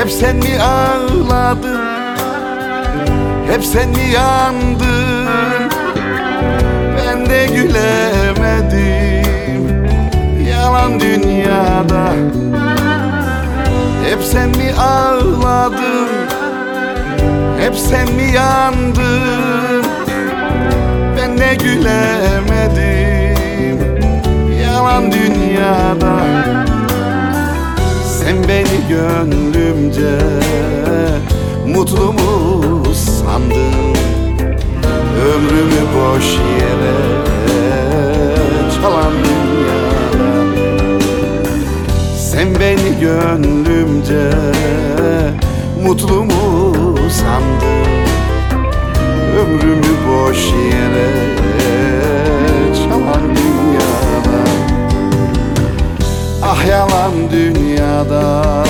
Hep sen mi ağladın? Hep sen mi yandın? Ben de gülemedim. Yalan dünyada. Hep sen mi ağladın? Hep sen mi yandın? Ben de gülemedim. Yalan dünyada gönlümce Mutlu mu sandın Ömrümü boş yere Çalan dünyada. Sen beni gönlümce Mutlu mu sandın. Ömrümü boş yere Çalan dünyada. Ah yalan dünyada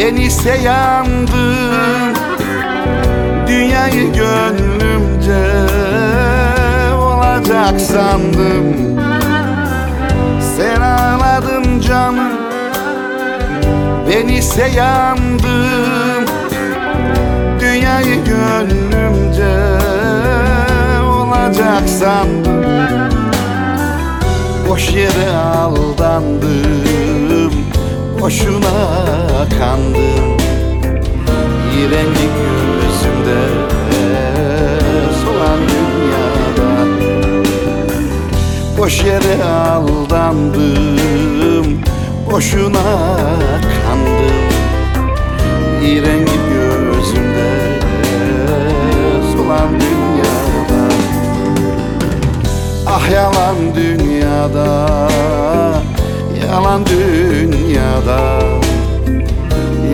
Ben ise yandım Dünyayı gönlümce Olacak sandım. Sen ağladın canım. Ben ise yandım Dünyayı gönlümce Olacak sandım. Boş yere aldandım. Boşuna kandım İrengi gözümde. Solan dünyada. Boş yere aldandım. Boşuna kandım. İrengi gözümde. Solan dünyada. Ah yalan dünyada. Yalan dünyada